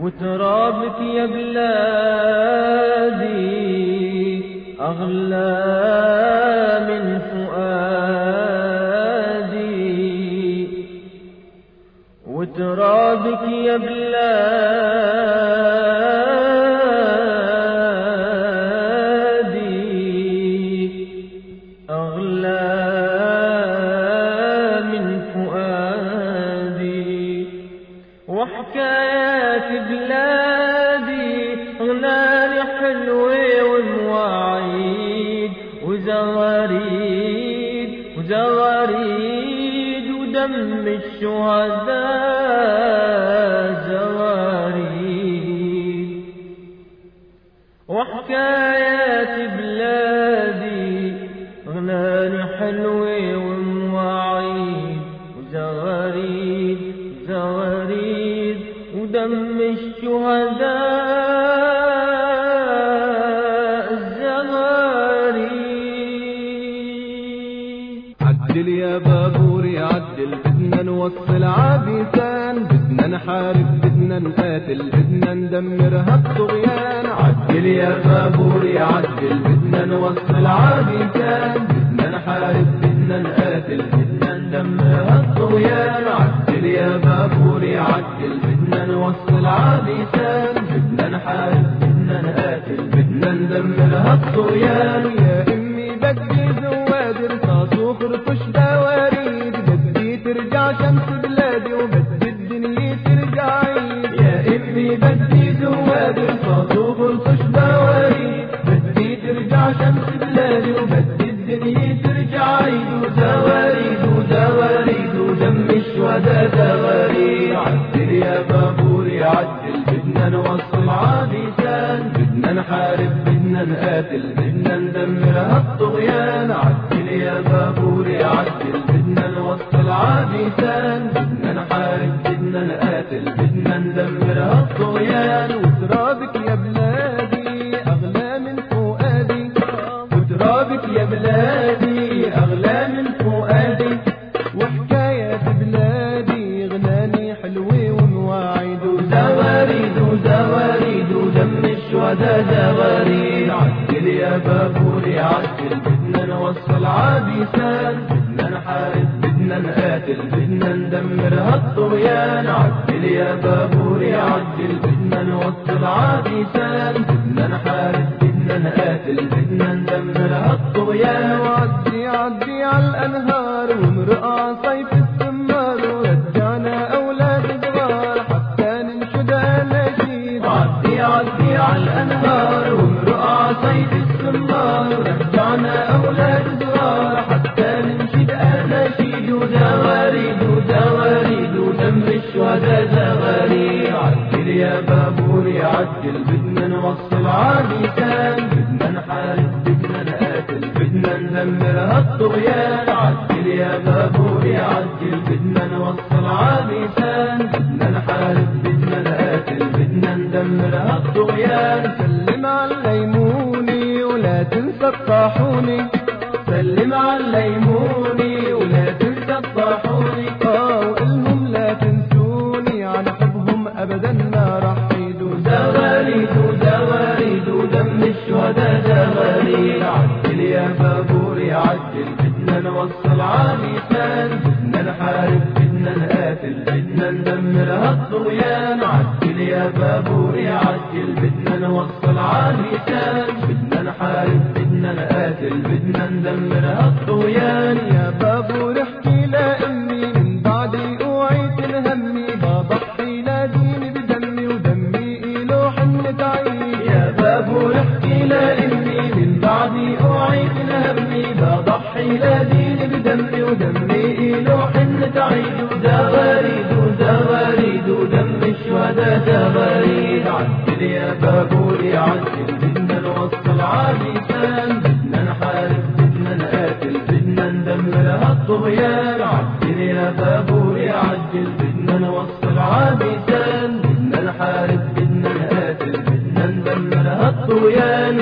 وترابك يا بلادي أغلى من فؤادي. وترابك يا بلادي أغلى غناني حلوة ومواعيد وزغاريد وزغاريد ودم الشهداء زغاريد وحكايات بلادي غناني حلوة ومواعيد وزغاريد زغاريد ودم الشهداء عدل يا بابوري عدل بدنا نوصل عابسان بدنا نحارب بدنا نقاتل بدنا ندمر هالطغيان عدل يا بابوري عدل بدنا نوصل عابسان بدنا نحارب بدنا نقاتل بدنا ندمر هالطغيان عدل يا بابوري عدل بدنا نوصل عابسان بدنا نحارب بدنا نقاتل بدنا ندمر هالطغيان ترجع شمس بلادي وبدي الدنيا ترجع عيد. يا امي بدي زواد رصاص وخرطش دواريد بدي ترجع شمس بلادي وبدي الدنيا ترجع عيد. وزواريد وزواريد ودم الشهداء زواريد عدل يا بابوري عدل بدنا نوصل عابسان. بدنا نحارب بدنا نقاتل بدنا ندمر هالطغيان عدل يا بابوري عدل نوصل عابسان بدنا نحارب بدنا نقاتل بدنا ندمر هالطغيان وترابك يا بلادي أغلى من فؤادي. وترابك يا بلادي أغلى من فؤادي. وحكايات بلادي غناني حلوة ومواعيد وزواريد وزواريد ودم الشهداء زواريد. عدل يا بابوري عدل. بدنا نوصل عابسان ندمر هالطغيان عدل يا بابوري عدل بدنا نوصل عابسان. بدنا نحارب بدنا نقاتل بدنا ندمر هالطغيان وعدي عدي على الأنهار ومرقع صيف الثمار ورجعنا أولاد صغار حتى ننشد اناشيد عدي عدي على الأنهار ومرقع صيف الثمار ورجعنا أولاد صغار حتى ننشد اناشيد وزواريد بابوري عدل بدنا نوصل عابسان بدنا نحارب بدنا نقاتل بدنا ندمر هالطغيان. عدل يا بابوري عدل بدنا نوصل عابسان بدنا نحارب بدنا نقاتل بدنا ندمر هالطغيان. سلم على الليموني ولا تنسى الطاحوني. سلم على الليموني نوصل عابسان بدنا نحارب بدنا نقاتل بدنا ندمر هالطغيان. عدل يا بابوري عدل بدنا نوصل عابسان بدنا نحارب بدنا نقاتل بدنا ندمر هالطغيان. يا بابور احكي لامي من بعدي اوعي تنهمي بضحي لديني بدمي. ودمي إله حنة عيد يا بابور احكي لامي من بعدي اوعي تنهمي بضحي بدمي ودمي إله حنة عيد وزغاريد وزغاريد ودم الشهداء زغاريد عدل يا بابوري عدل بدنا نوصل عابسان بدنا نحارب بدنا نقاتل بدنا ندمر هالطغيان عدل يا بابوري عدل بدنا نوصل عابسان بدنا نحارب بدنا نقاتل بدنا ندمر هالطغيان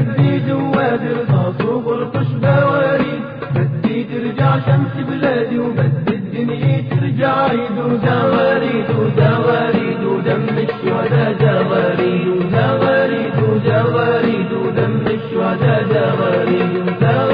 بدي جواد رصاص وبرقش بواري مدي ترجع شمس بلادي وبدي الدنيا ترجع عيد ودواريد ودواريد ودم الشهداء دواريد ودواريد ودواريد ودم الشهداء دواريد ودواريد